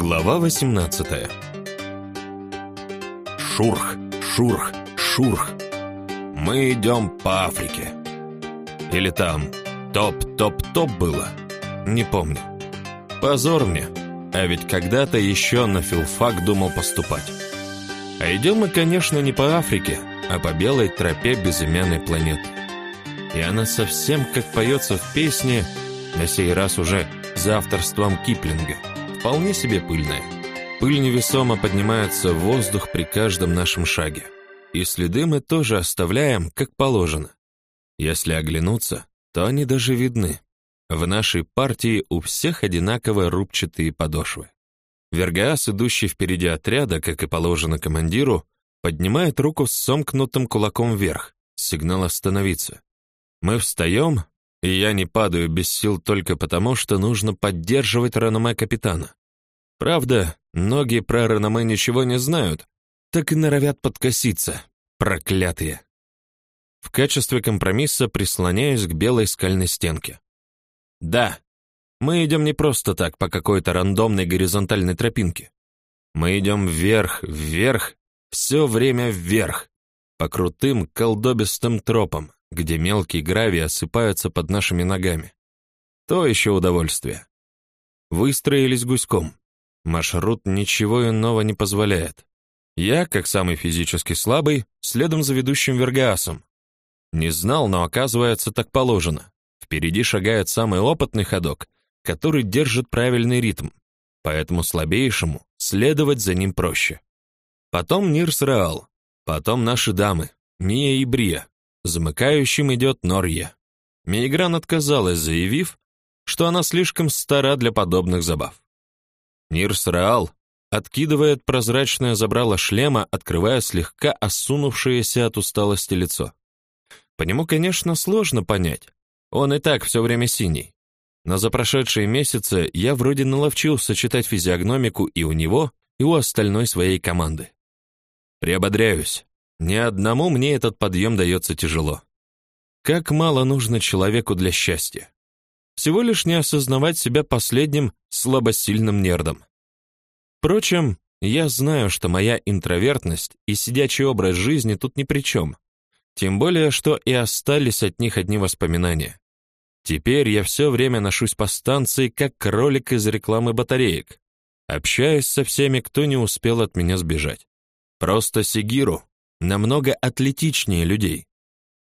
Глава 18 Шурх, шурх, шурх. Мы идем по Африке. Или там топ-топ-топ было? Не помню. Позор мне. А ведь когда-то еще на филфак думал поступать. А идем мы, конечно, не по Африке, а по белой тропе безымянной планеты. И она совсем как поется в песне, на сей раз уже за авторством Киплинга – вполне себе пыльная. Пыль невесомо поднимается в воздух при каждом нашем шаге. И следы мы тоже оставляем, как положено. Если оглянуться, то они даже видны. В нашей партии у всех одинаково рубчатые подошвы. Вергаас, идущий впереди отряда, как и положено командиру, поднимает руку с сомкнутым кулаком вверх, сигнал остановиться. Мы встаем, и я не падаю без сил только потому, что нужно поддерживать реноме капитана. Правда, многие про реноме ничего не знают, так и норовят подкоситься, проклятые. В качестве компромисса прислоняюсь к белой скальной стенке. Да, мы идем не просто так по какой-то рандомной горизонтальной тропинке. Мы идем вверх, вверх, все время вверх, по крутым колдобистым тропам, где мелкий гравий осыпается под нашими ногами. То еще удовольствие. Выстроились гуськом. Маршрут ничего иного не позволяет. Я, как самый физически слабый, следом за ведущим Вергаасом. Не знал, но оказывается так положено. Впереди шагает самый опытный ходок, который держит правильный ритм, поэтому слабейшему следовать за ним проще. Потом Нирс Раал, потом наши дамы, Мия и Брия. Замыкающим идет Норья. Мейгран отказалась, заявив, что она слишком стара для подобных забав. Нирс Раал откидывает прозрачное забрало шлема, открывая слегка осунувшееся от усталости лицо. По нему, конечно, сложно понять. Он и так все время синий. Но за прошедшие месяцы я вроде наловчился читать физиогномику и у него, и у остальной своей команды. Приободряюсь. Ни одному мне этот подъем дается тяжело. Как мало нужно человеку для счастья всего лишь не осознавать себя последним слабосильным нердом. Впрочем, я знаю, что моя интровертность и сидячий образ жизни тут ни при чем. Тем более, что и остались от них одни воспоминания. Теперь я все время ношусь по станции, как кролик из рекламы батареек. Общаюсь со всеми, кто не успел от меня сбежать. Просто Сигиру намного атлетичнее людей.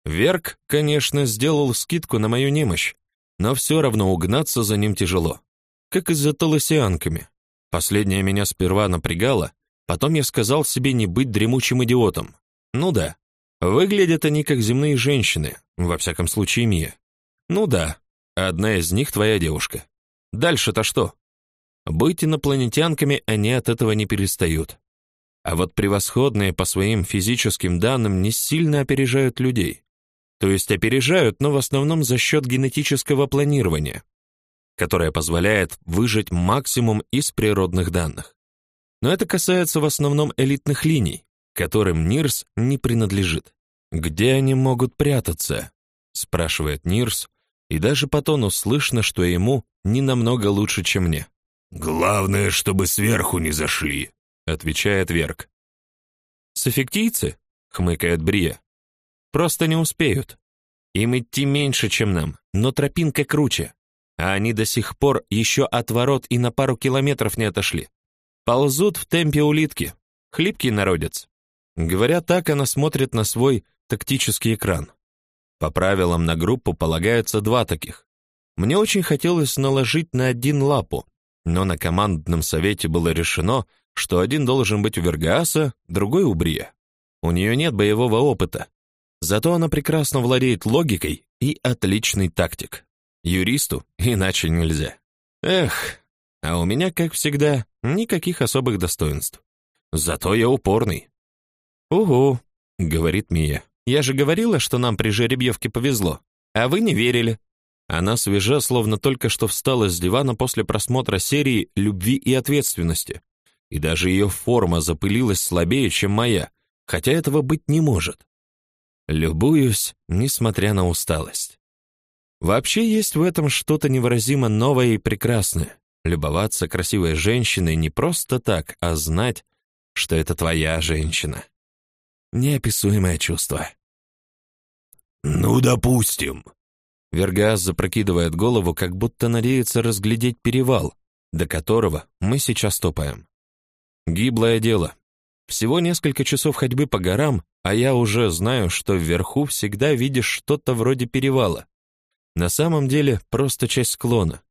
Верк, конечно, сделал скидку на мою немощь, но все равно угнаться за ним тяжело. Как и за толосианками. Последнее меня сперва напрягало, потом я сказал себе не быть дремучим идиотом. Ну да, выглядят они как земные женщины, во всяком случае Мия. Ну да, одна из них твоя девушка. Дальше-то что? Быть инопланетянками они от этого не перестают. А вот превосходные по своим физическим данным не сильно опережают людей. То есть опережают, но в основном за счет генетического планирования, которое позволяет выжать максимум из природных данных. Но это касается в основном элитных линий, которым Нирс не принадлежит. Где они могут прятаться? спрашивает Нирс, и даже по тону слышно, что ему не намного лучше, чем мне. Главное, чтобы сверху не зашли, отвечает Верк. Софиктийцы? хмыкает Брия. Просто не успеют. Им идти меньше, чем нам, но тропинка круче. А они до сих пор еще от ворот и на пару километров не отошли. Ползут в темпе улитки. Хлипкий народец. Говоря так, она смотрит на свой тактический экран. По правилам на группу полагаются два таких. Мне очень хотелось наложить на один лапу, но на командном совете было решено, что один должен быть у Вергааса, другой у Брия. У нее нет боевого опыта, Зато она прекрасно владеет логикой и отличный тактик. Юристу иначе нельзя. Эх, а у меня, как всегда, никаких особых достоинств. Зато я упорный. «Угу», — говорит Мия. «Я же говорила, что нам при жеребьевке повезло, а вы не верили». Она свежа, словно только что встала с дивана после просмотра серии «Любви и ответственности». И даже ее форма запылилась слабее, чем моя, хотя этого быть не может. Любуюсь, несмотря на усталость. Вообще есть в этом что-то невыразимо новое и прекрасное. любоваться красивой женщиной не просто так, а знать, что это твоя женщина. Неописуемое чувство. Ну, допустим. Вергас запрокидывает голову, как будто надеется разглядеть перевал, до которого мы сейчас топаем. Гиблое дело. Всего несколько часов ходьбы по горам, а я уже знаю, что вверху всегда видишь что-то вроде перевала. На самом деле просто часть склона.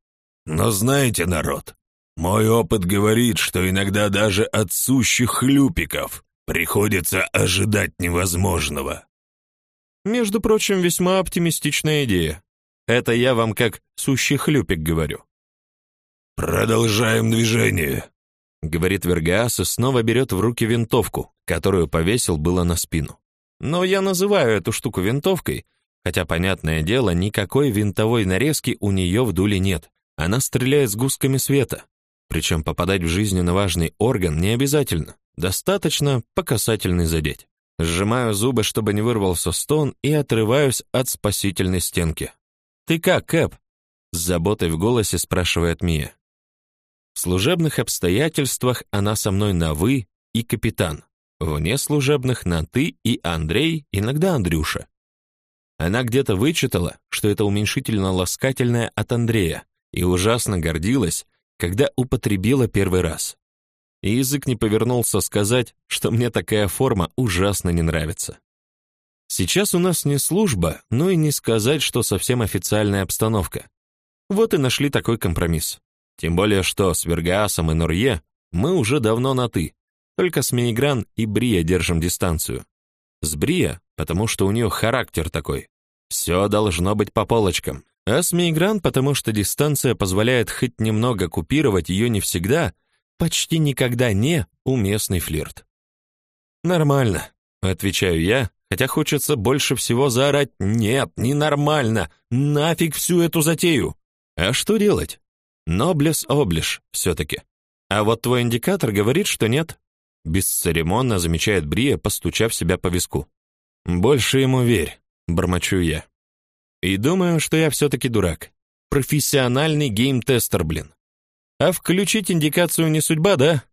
Но знаете, народ, мой опыт говорит, что иногда даже от сущих хлюпиков приходится ожидать невозможного. Между прочим, весьма оптимистичная идея. Это я вам как сущий хлюпик говорю. Продолжаем движение, говорит Вергаас и снова берет в руки винтовку, которую повесил было на спину. Но я называю эту штуку винтовкой, хотя понятное дело, никакой винтовой нарезки у нее в дуле нет. Она стреляет с гусками света. Причем попадать в жизненно важный орган не обязательно. Достаточно по касательной задеть. Сжимаю зубы, чтобы не вырвался стон, и отрываюсь от спасительной стенки. «Ты как, Кэп?» С заботой в голосе спрашивает Мия. В служебных обстоятельствах она со мной на «вы» и «капитан». Вне служебных на «ты» и «Андрей», иногда «Андрюша». Она где-то вычитала, что это уменьшительно-ласкательное от Андрея, и ужасно гордилась, когда употребила первый раз и язык не повернулся сказать, что мне такая форма ужасно не нравится. Сейчас у нас не служба, но и не сказать, что совсем официальная обстановка. Вот и нашли такой компромисс. Тем более, что с Вергаасом и Норье мы уже давно на «ты», только с Мейгран и Брия держим дистанцию. С Брия, потому что у нее характер такой. Все должно быть по полочкам. А с Мейгран, потому что дистанция позволяет хоть немного купировать ее не всегда — почти никогда не уместный флирт. Нормально, отвечаю я, хотя хочется больше всего заорать: "Нет, не нормально. Нафиг всю эту затею". А что делать? Noblesse oblige все таки А вот твой индикатор говорит, что нет. Бесцеремонно замечает Брия, постучав себя по виску. Больше ему верь, бормочу я. И думаю, что я все таки дурак. Профессиональный гейм-тестер, блин. А включить индикацию не судьба, да?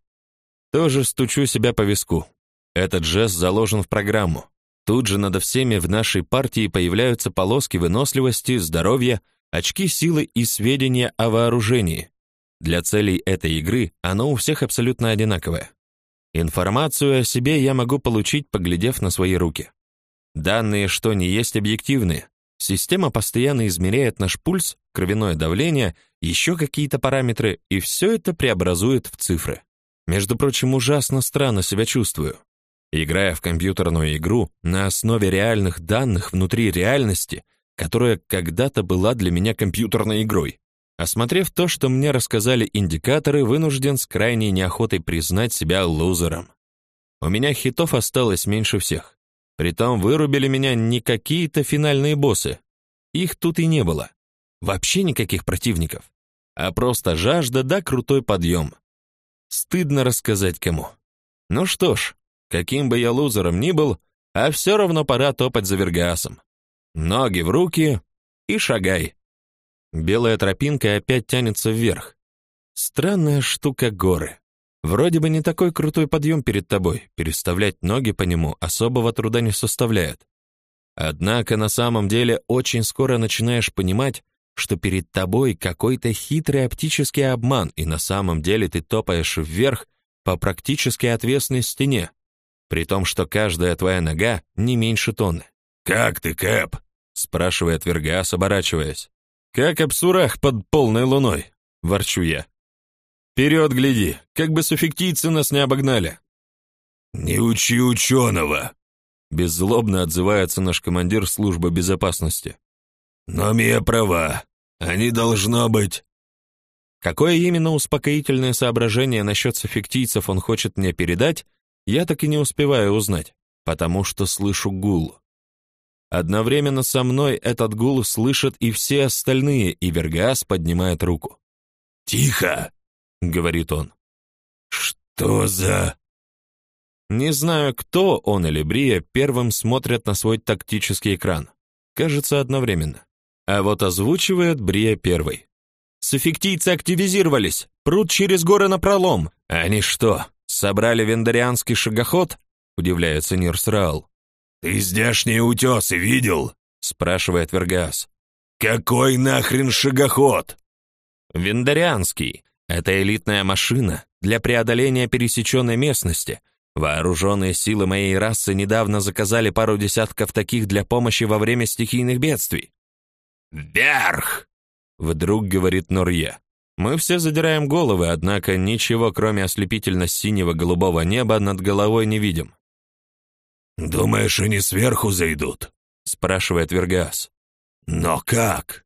Тоже стучу себя по виску. Этот жест заложен в программу. Тут же над всеми в нашей партии появляются полоски выносливости, здоровья, очки силы и сведения о вооружении. Для целей этой игры оно у всех абсолютно одинаковое. Информацию о себе я могу получить, поглядев на свои руки. Данные, что не есть объективные, Система постоянно измеряет наш пульс, кровяное давление, еще какие-то параметры, и все это преобразует в цифры. Между прочим, ужасно странно себя чувствую. Играя в компьютерную игру на основе реальных данных внутри реальности, которая когда-то была для меня компьютерной игрой. Осмотрев то, что мне рассказали индикаторы, вынужден с крайней неохотой признать себя лузером. У меня хитов осталось меньше всех. Притом вырубили меня не какие-то финальные боссы. Их тут и не было. Вообще никаких противников. А просто жажда да крутой подъем. Стыдно рассказать кому. Ну что ж, каким бы я лузером ни был, а все равно пора топать за Вергасом. Ноги в руки и шагай. Белая тропинка опять тянется вверх. Странная штука горы. Вроде бы не такой крутой подъем перед тобой, переставлять ноги по нему особого труда не составляет. Однако на самом деле очень скоро начинаешь понимать, что перед тобой какой-то хитрый оптический обман, и на самом деле ты топаешь вверх по практически отвесной стене, при том, что каждая твоя нога не меньше тонны. «Как ты, Кэп?» — спрашивает Вергас, оборачиваясь. «Как Апсурах под полной луной», — ворчу я. Вперед гляди, как бы суффиктийцы нас не обогнали. Не учи ученого, беззлобно отзывается наш командир службы безопасности. Но Мия права. Они должно быть. Какое именно успокоительное соображение насчет суффиктийцев он хочет мне передать, я так и не успеваю узнать, потому что слышу гул. Одновременно со мной этот гул слышат и все остальные, и Вергас поднимает руку. «Тихо!» говорит он. Что за Не знаю, кто он или Брия первым смотрят на свой тактический экран. Кажется, одновременно. А вот озвучивает Брия первый. Софиктийцы активизировались, прут через горы на пролом. Они что, собрали вендарианский шагоход? Удивляется Нирсраал. Ты здешние утесы видел? Спрашивает Вергас. Какой нахрен шагоход? Вендарианский. Это элитная машина для преодоления пересеченной местности. Вооруженные силы моей расы недавно заказали пару десятков таких для помощи во время стихийных бедствий. «Вверх!» Вдруг говорит Нурье. Мы все задираем головы, однако ничего, кроме ослепительно-синего голубого неба, над головой не видим. «Думаешь, они сверху зайдут?» спрашивает Вергас. «Но как?»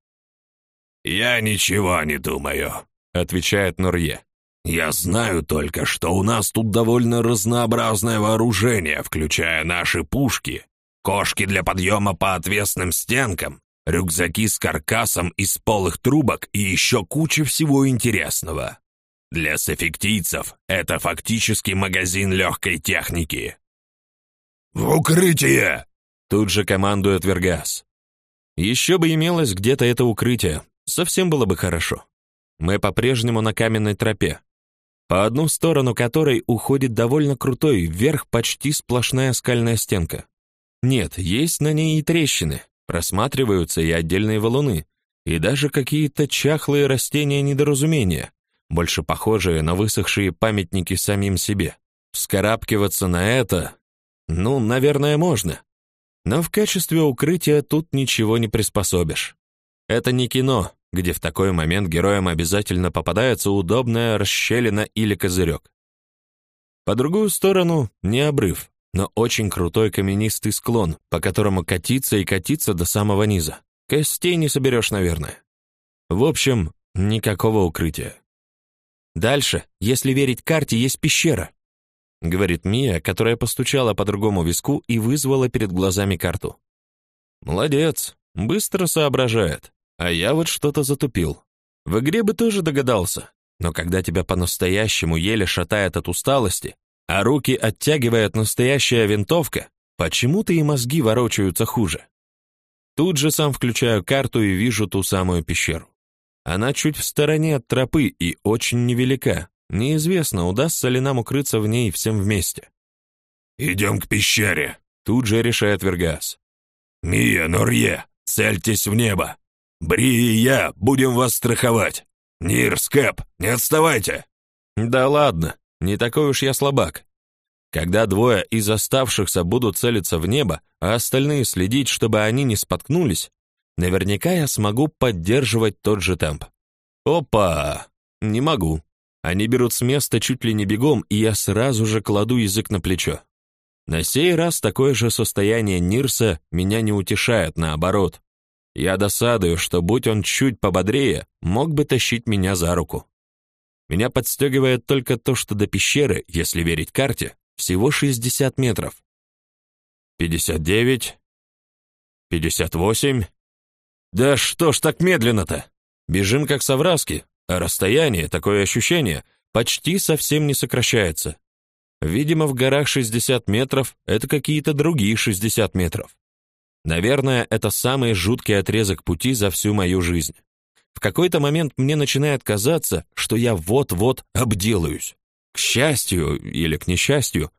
«Я ничего не думаю», отвечает Нурье. «Я знаю только, что у нас тут довольно разнообразное вооружение, включая наши пушки, кошки для подъема по отвесным стенкам, рюкзаки с каркасом из полых трубок и еще куча всего интересного. Для софиктийцев это фактически магазин легкой техники. «В укрытие!» — тут же командует Вергас. Еще бы имелось где-то это укрытие, совсем было бы хорошо. Мы по-прежнему на каменной тропе, по одну сторону которой уходит довольно крутой вверх почти сплошная скальная стенка. Нет, есть на ней и трещины, Просматриваются и отдельные валуны, и даже какие-то чахлые растения недоразумения, больше похожие на высохшие памятники самим себе. Вскарабкиваться на это, ну, наверное, можно. Но в качестве укрытия тут ничего не приспособишь. Это не кино, где в такой момент героям обязательно попадается удобная расщелина или козырек. По другую сторону не обрыв, но очень крутой каменистый склон, по которому катиться и катиться до самого низа. Костей не соберешь, наверное. В общем, никакого укрытия. Дальше, если верить карте, есть пещера, говорит Мия, которая постучала по другому виску и вызвала перед глазами карту. Молодец, быстро соображает. А я вот что-то затупил. В игре бы тоже догадался, но когда тебя по-настоящему еле шатает от усталости, а руки оттягивает настоящая винтовка, почему-то и мозги ворочаются хуже. Тут же сам включаю карту и вижу ту самую пещеру. Она чуть в стороне от тропы и очень невелика. Неизвестно, удастся ли нам укрыться в ней всем вместе. «Идем к пещере», — тут же решает Вергас. «Мия, Норье, цельтесь в небо. Бри и я будем вас страховать. Нир, Скэп, не отставайте!» «Да ладно, не такой уж я слабак. Когда двое из оставшихся будут целиться в небо, а остальные следить, чтобы они не споткнулись, наверняка я смогу поддерживать тот же темп. Опа! Не могу. Они берут с места чуть ли не бегом, и я сразу же кладу язык на плечо. На сей раз такое же состояние Нирса меня не утешает, наоборот. Я досадую, что будь он чуть пободрее, мог бы тащить меня за руку. Меня подстегивает только то, что до пещеры, если верить карте, всего 60 метров. 59, 58. Да что ж так медленно-то? Бежим как совраски, а расстояние, такое ощущение, почти совсем не сокращается. Видимо, в горах 60 метров — это какие-то другие 60 метров. Наверное, это самый жуткий отрезок пути за всю мою жизнь. В какой-то момент мне начинает казаться, что я вот-вот обделаюсь. К счастью или к несчастью,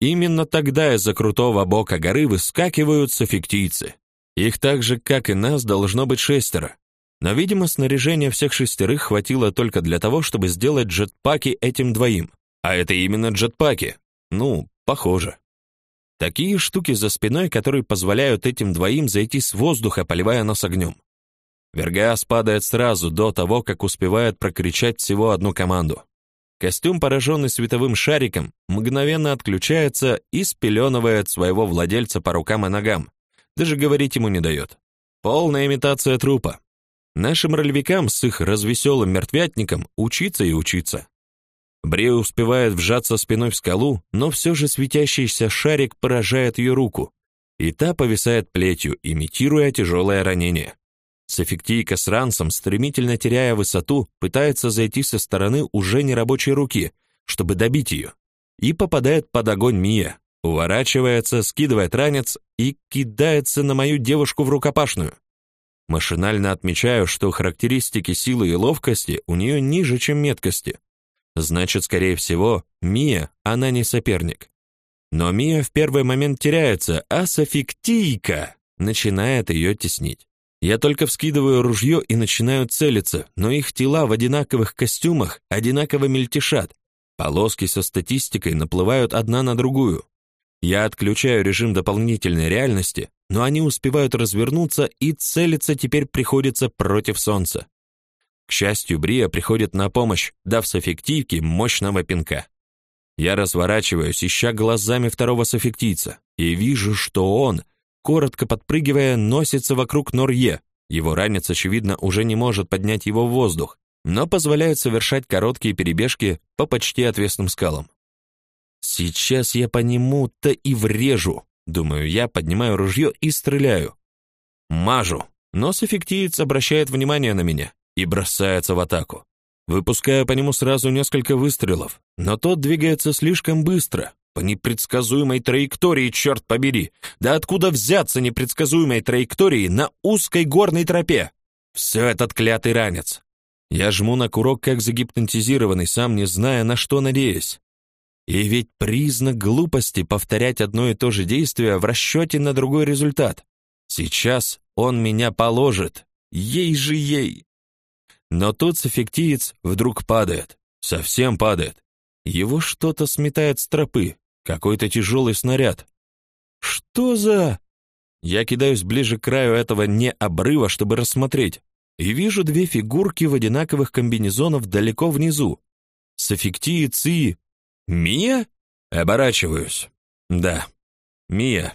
именно тогда из-за крутого бока горы выскакивают софиктийцы. Их так же, как и нас, должно быть шестеро. Но, видимо, снаряжения всех шестерых хватило только для того, чтобы сделать джетпаки этим двоим. А это именно джетпаки. Ну, похоже. Такие штуки за спиной, которые позволяют этим двоим зайти с воздуха, поливая нас огнем. Вергас падает сразу до того, как успевает прокричать всего одну команду. Костюм, пораженный световым шариком, мгновенно отключается и спеленывает своего владельца по рукам и ногам. Даже говорить ему не дает. Полная имитация трупа. Нашим ролевикам с их развеселым мертвятником учиться и учиться. Бре успевает вжаться спиной в скалу, но все же светящийся шарик поражает ее руку, и та повисает плетью, имитируя тяжелое ранение. Софиктийка с ранцем, стремительно теряя высоту, пытается зайти со стороны уже нерабочей руки, чтобы добить ее, и попадает под огонь Мия, уворачивается, скидывает ранец и кидается на мою девушку в рукопашную. Машинально отмечаю, что характеристики силы и ловкости у нее ниже, чем меткости. Значит, скорее всего, Мия, она не соперник. Но Мия в первый момент теряется, а Софиктийка начинает ее теснить. Я только вскидываю ружье и начинаю целиться, но их тела в одинаковых костюмах одинаково мельтешат. Полоски со статистикой наплывают одна на другую. Я отключаю режим дополнительной реальности, но они успевают развернуться, и целиться теперь приходится против солнца. К счастью, Брия приходит на помощь, дав соффективке мощного пинка. Я разворачиваюсь, ища глазами второго соффектийца, и вижу, что он, коротко подпрыгивая, носится вокруг Норье. Его ранец, очевидно, уже не может поднять его в воздух, но позволяет совершать короткие перебежки по почти отвесным скалам. Сейчас я по нему-то и врежу, думаю я, поднимаю ружье и стреляю. Мажу, но соффектиец обращает внимание на меня и бросается в атаку. Выпускаю по нему сразу несколько выстрелов, но тот двигается слишком быстро, по непредсказуемой траектории, черт побери. Да откуда взяться непредсказуемой траектории на узкой горной тропе? Все этот клятый ранец. Я жму на курок, как загипнотизированный, сам не зная, на что надеюсь. И ведь признак глупости повторять одно и то же действие в расчете на другой результат. Сейчас он меня положит. Ей же ей. Но тут софиктиец вдруг падает, совсем падает. Его что-то сметает с тропы, какой-то тяжелый снаряд. Что за... Я кидаюсь ближе к краю этого не обрыва, чтобы рассмотреть, и вижу две фигурки в одинаковых комбинезонах далеко внизу. Софиктиец и... Мия? Оборачиваюсь. Да, Мия.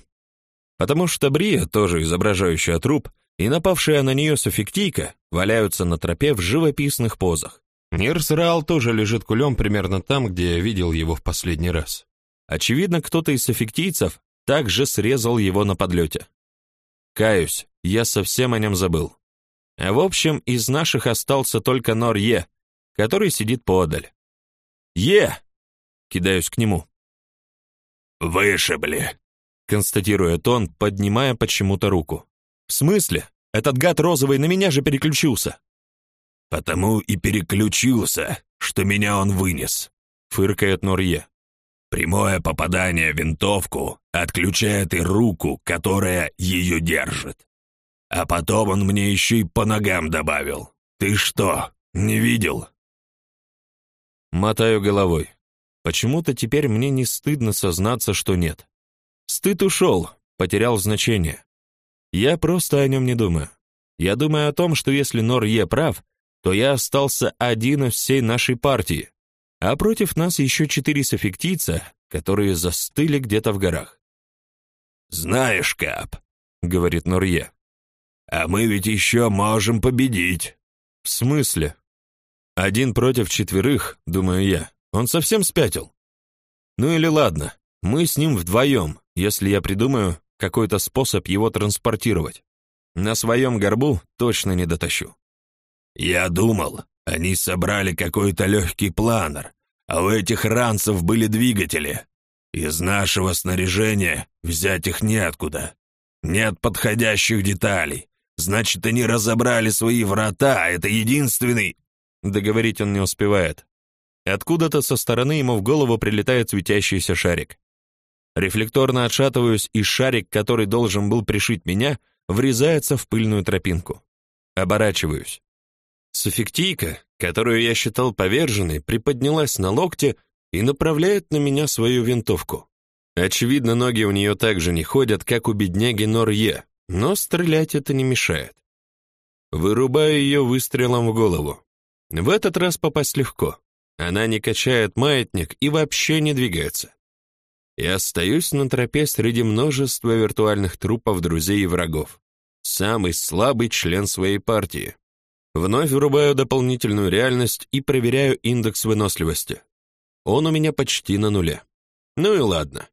Потому что Брия, тоже изображающая труп, и напавшая на нее софиктийка валяются на тропе в живописных позах. Нирсраал тоже лежит кулем примерно там, где я видел его в последний раз. Очевидно, кто-то из софиктийцев также срезал его на подлете. Каюсь, я совсем о нем забыл. А в общем, из наших остался только Нор Е, который сидит поодаль. Е! Кидаюсь к нему. «Вышибли», — констатирует он, поднимая почему-то руку. «В смысле? Этот гад розовый на меня же переключился». «Потому и переключился, что меня он вынес», — фыркает Норье. «Прямое попадание в винтовку отключает и руку, которая ее держит. А потом он мне еще и по ногам добавил. Ты что, не видел?» Мотаю головой. Почему-то теперь мне не стыдно сознаться, что нет. Стыд ушел, потерял значение. Я просто о нем не думаю. Я думаю о том, что если Нор-Е прав, то я остался один из всей нашей партии, а против нас еще четыре софиктийца, которые застыли где-то в горах. «Знаешь, Кап», — говорит Нурье, — «а мы ведь еще можем победить». «В смысле?» «Один против четверых, думаю я. Он совсем спятил». «Ну или ладно, мы с ним вдвоем, если я придумаю, какой-то способ его транспортировать. На своем горбу точно не дотащу. Я думал, они собрали какой-то легкий планер, а у этих ранцев были двигатели. Из нашего снаряжения взять их неоткуда. Нет подходящих деталей. Значит, они разобрали свои врата, а это единственный... Договорить он не успевает. Откуда-то со стороны ему в голову прилетает светящийся шарик. Рефлекторно отшатываюсь, и шарик, который должен был пришить меня, врезается в пыльную тропинку. Оборачиваюсь. Софиктийка, которую я считал поверженной, приподнялась на локте и направляет на меня свою винтовку. Очевидно, ноги у нее так же не ходят, как у бедняги Норье, но стрелять это не мешает. Вырубаю ее выстрелом в голову. В этот раз попасть легко. Она не качает маятник и вообще не двигается и остаюсь на тропе среди множества виртуальных трупов друзей и врагов. Самый слабый член своей партии. Вновь врубаю дополнительную реальность и проверяю индекс выносливости. Он у меня почти на нуле. Ну и ладно.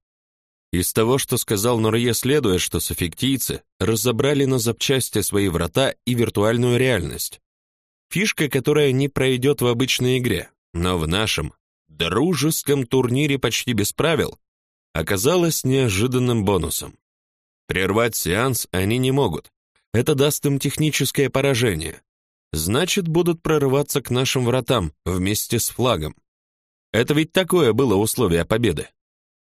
Из того, что сказал Нурье, следует, что софиктийцы разобрали на запчасти свои врата и виртуальную реальность. Фишка, которая не пройдет в обычной игре, но в нашем дружеском турнире почти без правил оказалось неожиданным бонусом. Прервать сеанс они не могут. Это даст им техническое поражение. Значит, будут прорываться к нашим вратам вместе с флагом. Это ведь такое было условие победы.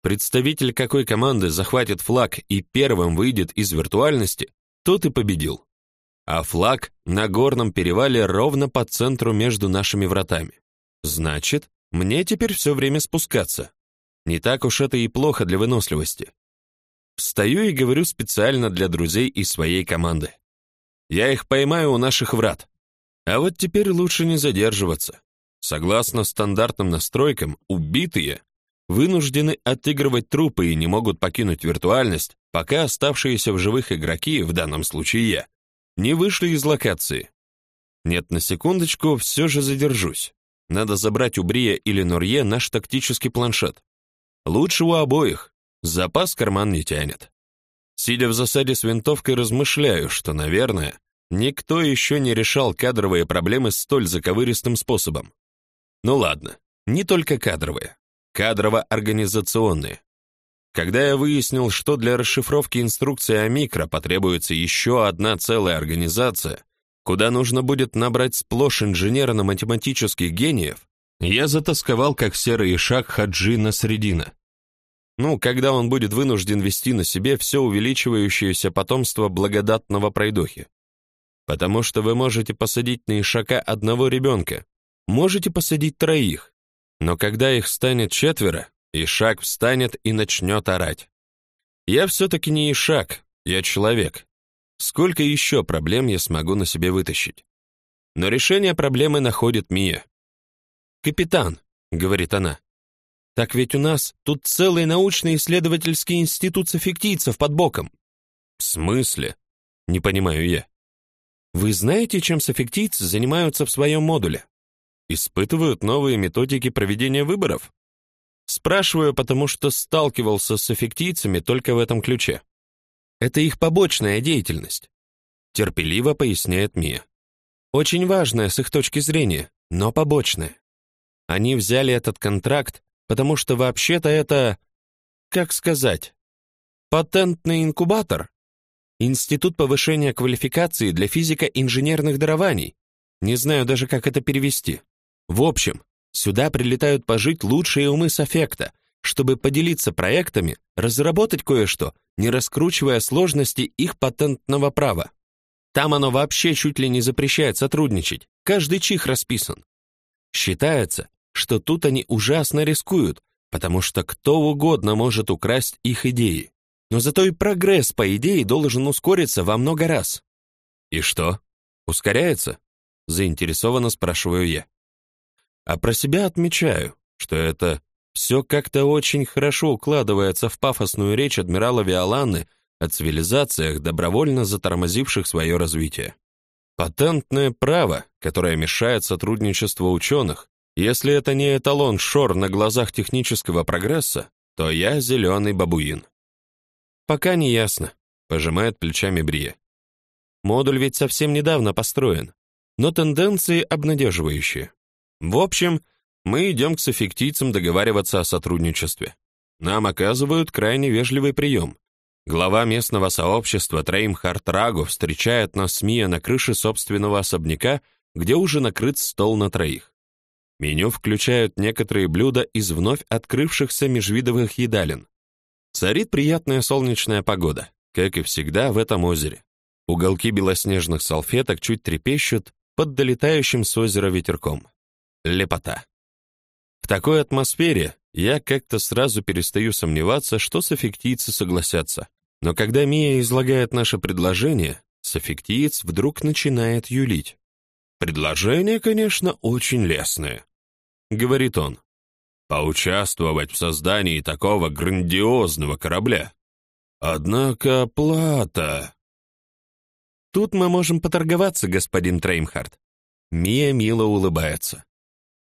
Представитель какой команды захватит флаг и первым выйдет из виртуальности, тот и победил. А флаг на горном перевале ровно по центру между нашими вратами. Значит, мне теперь все время спускаться. Не так уж это и плохо для выносливости. Встаю и говорю специально для друзей из своей команды. Я их поймаю у наших врат. А вот теперь лучше не задерживаться. Согласно стандартным настройкам, убитые вынуждены отыгрывать трупы и не могут покинуть виртуальность, пока оставшиеся в живых игроки, в данном случае я, не вышли из локации. Нет, на секундочку, все же задержусь. Надо забрать у Брия или Нурье наш тактический планшет. Лучше у обоих. Запас карман не тянет. Сидя в засаде с винтовкой, размышляю, что, наверное, никто еще не решал кадровые проблемы столь заковыристым способом. Ну ладно, не только кадровые кадрово-организационные. Когда я выяснил, что для расшифровки инструкции о микро потребуется еще одна целая организация, куда нужно будет набрать сплошь инженерно-математических гениев, я затасковал, как серый ишак Хаджи Насредина. Ну, когда он будет вынужден вести на себе все увеличивающееся потомство благодатного пройдохи. Потому что вы можете посадить на ишака одного ребенка, можете посадить троих, но когда их станет четверо, Ишак встанет и начнет орать. Я все-таки не Ишак, я человек. Сколько еще проблем я смогу на себе вытащить? Но решение проблемы находит Мия. «Капитан», — говорит она, — «так ведь у нас тут целый научно-исследовательский институт софиктийцев под боком». «В смысле?» — не понимаю я. «Вы знаете, чем софиктийцы занимаются в своем модуле?» Испытывают новые методики проведения выборов? Спрашиваю, потому что сталкивался с эффектийцами только в этом ключе. Это их побочная деятельность. Терпеливо поясняет Мия. Очень важная с их точки зрения, но побочная. Они взяли этот контракт, потому что вообще-то это, как сказать, патентный инкубатор, институт повышения квалификации для физико-инженерных дарований. Не знаю даже, как это перевести. В общем, сюда прилетают пожить лучшие умы с аффекта, чтобы поделиться проектами, разработать кое-что, не раскручивая сложности их патентного права. Там оно вообще чуть ли не запрещает сотрудничать, каждый чих расписан. Считается, что тут они ужасно рискуют, потому что кто угодно может украсть их идеи. Но зато и прогресс, по идее, должен ускориться во много раз. И что? Ускоряется? Заинтересованно спрашиваю я. А про себя отмечаю, что это все как-то очень хорошо укладывается в пафосную речь адмирала Виоланны о цивилизациях, добровольно затормозивших свое развитие. Патентное право, которое мешает сотрудничеству ученых, если это не эталон шор на глазах технического прогресса, то я зеленый бабуин. Пока не ясно, пожимает плечами Брия. Модуль ведь совсем недавно построен, но тенденции обнадеживающие. В общем, мы идем к софиктийцам договариваться о сотрудничестве. Нам оказывают крайне вежливый прием. Глава местного сообщества Трейм Хартрагу встречает нас с Мия на крыше собственного особняка, где уже накрыт стол на троих. Меню включают некоторые блюда из вновь открывшихся межвидовых едалин. Царит приятная солнечная погода, как и всегда в этом озере. Уголки белоснежных салфеток чуть трепещут под долетающим с озера ветерком. Лепота. В такой атмосфере я как-то сразу перестаю сомневаться, что софиктийцы согласятся. Но когда Мия излагает наше предложение, софиктиец вдруг начинает юлить. «Предложение, конечно, очень лестное», — говорит он. «Поучаствовать в создании такого грандиозного корабля. Однако плата...» «Тут мы можем поторговаться, господин Треймхард». Мия мило улыбается.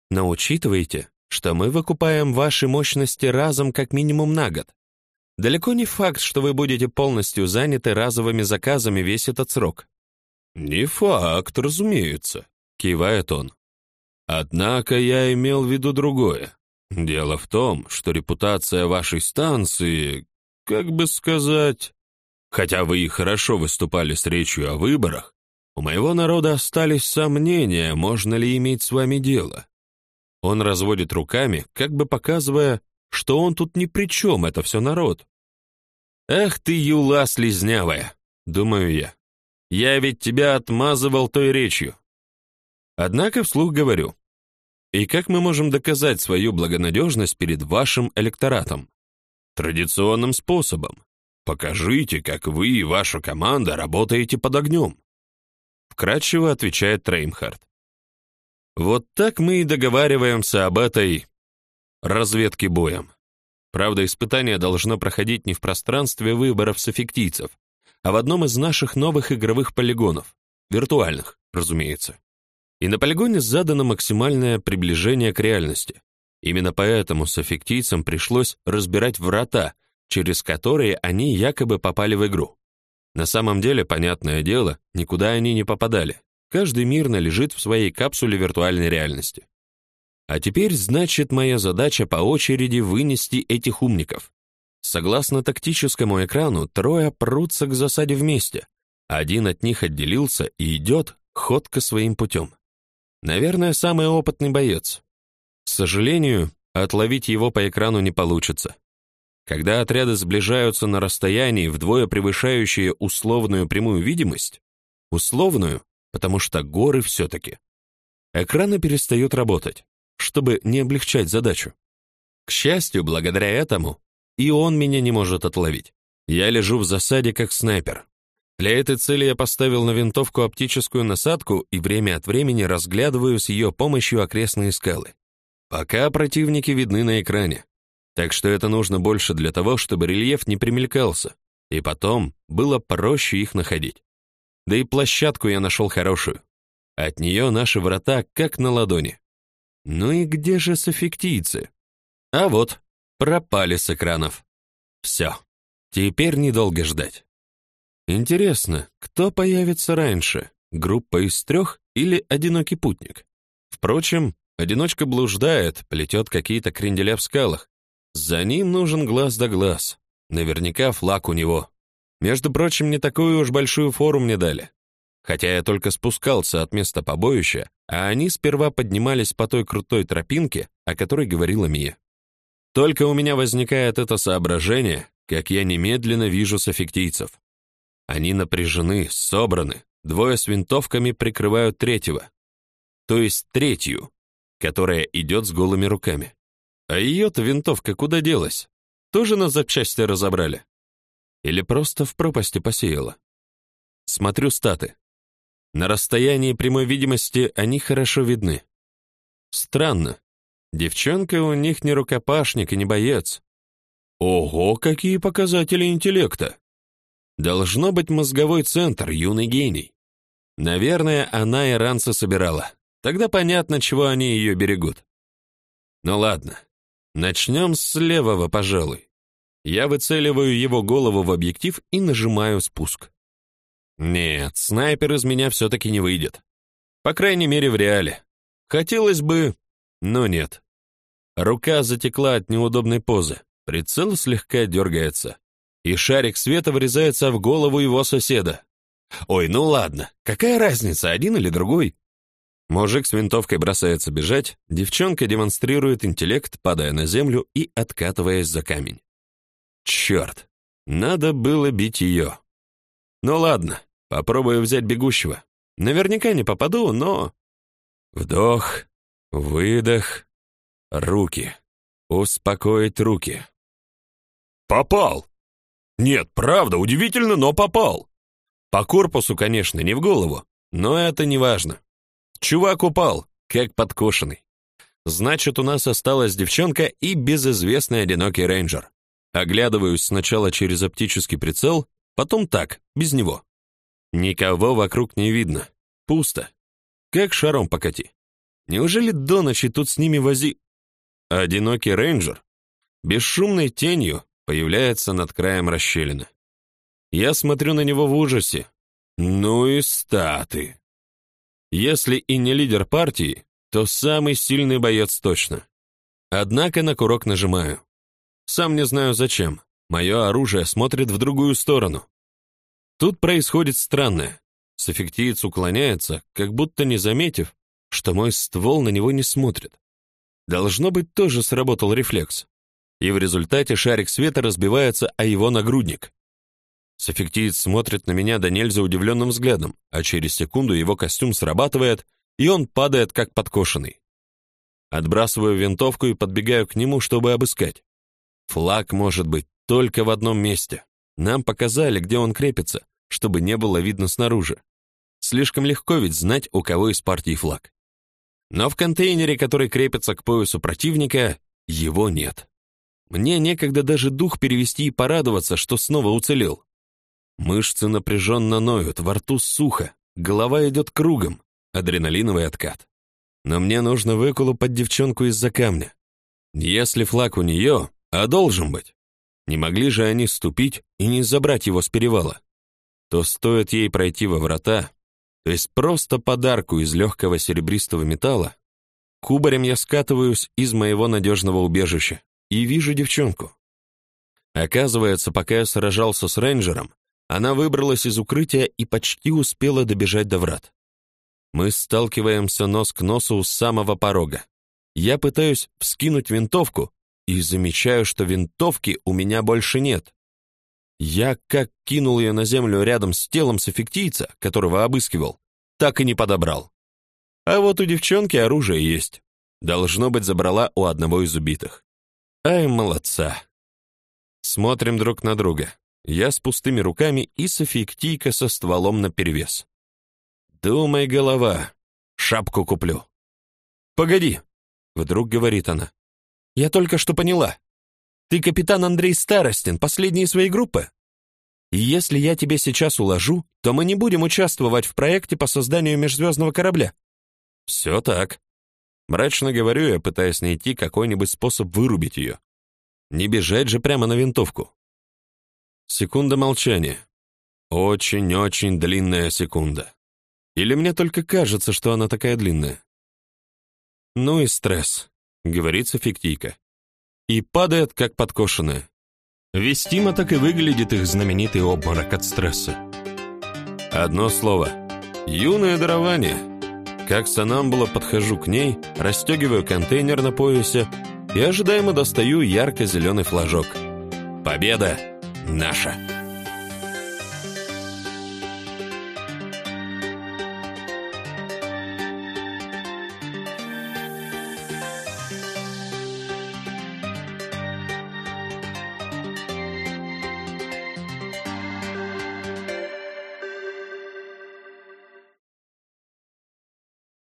Но учитывайте, что мы выкупаем ваши мощности разом как минимум на год. Далеко не факт, что вы будете полностью заняты разовыми заказами весь этот срок. Не факт, разумеется, кивает он. Однако я имел в виду другое. Дело в том, что репутация вашей станции, как бы сказать, Хотя вы и хорошо выступали с речью о выборах, у моего народа остались сомнения, можно ли иметь с вами дело. Он разводит руками, как бы показывая, что он тут ни при чем, это все народ. Эх ты, юла слезнявая, думаю я. Я ведь тебя отмазывал той речью. Однако вслух говорю. И как мы можем доказать свою благонадежность перед вашим электоратом? Традиционным способом. Покажите, как вы и ваша команда работаете под огнем. Вкратчиво отвечает Треймхард. Вот так мы и договариваемся об этой разведке боем. Правда, испытание должно проходить не в пространстве выборов с эффектийцев, а в одном из наших новых игровых полигонов, виртуальных, разумеется. И на полигоне задано максимальное приближение к реальности. Именно поэтому с эффектийцем пришлось разбирать врата, через которые они якобы попали в игру. На самом деле, понятное дело, никуда они не попадали. Каждый мирно лежит в своей капсуле виртуальной реальности. А теперь, значит, моя задача по очереди вынести этих умников. Согласно тактическому экрану, трое прутся к засаде вместе. Один от них отделился и идет ходко своим путем. Наверное, самый опытный боец. К сожалению, отловить его по экрану не получится. Когда отряды сближаются на расстоянии, вдвое превышающее условную прямую видимость, условную, потому что горы все-таки, экраны перестают работать, чтобы не облегчать задачу. К счастью, благодаря этому, и он меня не может отловить. Я лежу в засаде как снайпер. Для этой цели я поставил на винтовку оптическую насадку и время от времени разглядываю с ее помощью окрестные скалы. Пока противники видны на экране, так что это нужно больше для того, чтобы рельеф не примелькался, и потом было проще их находить. Да и площадку я нашел хорошую. От нее наши врата как на ладони. Ну и где же софиктийцы? А вот, пропали с экранов. Все, теперь недолго ждать. Интересно, кто появится раньше, группа из трех или одинокий путник? Впрочем, одиночка блуждает, плетет какие-то кренделя в скалах, за ним нужен глаз да глаз. Наверняка флаг у него. Между прочим, не такую уж большую фору мне дали. Хотя я только спускался от места побоища, а они сперва поднимались по той крутой тропинке, о которой говорила Мия. Только у меня возникает это соображение, как я немедленно вижу софиктийцев. Они напряжены, собраны, двое с винтовками прикрывают третьего. То есть третью, которая идет с голыми руками. А ее-то винтовка куда делась? Тоже на запчасти разобрали? Или просто в пропасти посеяла? Смотрю статы. На расстоянии прямой видимости они хорошо видны. Странно. Девчонка у них не рукопашник и не боец. Ого, какие показатели интеллекта! Должно быть мозговой центр, юный гений. Наверное, она и ранца собирала. Тогда понятно, чего они ее берегут. Ну ладно, Начнем с левого, пожалуй. Я выцеливаю его голову в объектив и нажимаю спуск. Нет, снайпер из меня все-таки не выйдет. По крайней мере, в реале. Хотелось бы, но нет. Рука затекла от неудобной позы, прицел слегка дергается, и шарик света врезается в голову его соседа. Ой, ну ладно, какая разница, один или другой? Мужик с винтовкой бросается бежать, девчонка демонстрирует интеллект, падая на землю и откатываясь за камень. Черт, надо было бить ее. Ну ладно, попробую взять бегущего. Наверняка не попаду, но... Вдох, выдох, руки. Успокоить руки. Попал! Нет, правда, удивительно, но попал. По корпусу, конечно, не в голову, но это не важно. Чувак упал, как подкошенный. Значит, у нас осталась девчонка и безызвестный одинокий рейнджер. Оглядываюсь сначала через оптический прицел, потом так, без него. Никого вокруг не видно. Пусто. Как шаром покати. Неужели до ночи тут с ними вози... Одинокий рейнджер бесшумной тенью появляется над краем расщелины. Я смотрю на него в ужасе. Ну и статы. Если и не лидер партии, то самый сильный боец точно. Однако на курок нажимаю. Сам не знаю зачем. Мое оружие смотрит в другую сторону. Тут происходит странное. Софиктиец уклоняется, как будто не заметив, что мой ствол на него не смотрит. Должно быть, тоже сработал рефлекс. И в результате шарик света разбивается о его нагрудник. Софиктиец смотрит на меня до нельзя удивленным взглядом, а через секунду его костюм срабатывает, и он падает как подкошенный. Отбрасываю винтовку и подбегаю к нему, чтобы обыскать. Флаг может быть только в одном месте. Нам показали, где он крепится, чтобы не было видно снаружи. Слишком легко ведь знать, у кого из партии флаг. Но в контейнере, который крепится к поясу противника, его нет. Мне некогда даже дух перевести и порадоваться, что снова уцелел. Мышцы напряженно ноют, во рту сухо, голова идет кругом, адреналиновый откат. Но мне нужно выколупать девчонку из-за камня. Если флаг у нее, а должен быть, не могли же они ступить и не забрать его с перевала, то стоит ей пройти во врата, то есть просто подарку из легкого серебристого металла, кубарем я скатываюсь из моего надежного убежища и вижу девчонку. Оказывается, пока я сражался с рейнджером, она выбралась из укрытия и почти успела добежать до врат. Мы сталкиваемся нос к носу у самого порога. Я пытаюсь вскинуть винтовку и замечаю, что винтовки у меня больше нет. Я как кинул ее на землю рядом с телом софиктийца, которого обыскивал, так и не подобрал. А вот у девчонки оружие есть. Должно быть, забрала у одного из убитых. Ай, молодца. Смотрим друг на друга. Я с пустыми руками и софиктийка со стволом наперевес. Думай, голова, шапку куплю. Погоди, вдруг говорит она. Я только что поняла. Ты капитан Андрей Старостин, последний своей группы. И если я тебе сейчас уложу, то мы не будем участвовать в проекте по созданию межзвездного корабля. Все так. Мрачно говорю я, пытаясь найти какой-нибудь способ вырубить ее. Не бежать же прямо на винтовку. Секунда молчания. Очень-очень длинная секунда. Или мне только кажется, что она такая длинная? Ну и стресс, говорится фиктийка. И падает, как подкошенная. Вестимо так и выглядит их знаменитый обморок от стресса. Одно слово. Юное дарование. Как сонамбула подхожу к ней, расстегиваю контейнер на поясе и ожидаемо достаю ярко-зеленый флажок. Победа! наша.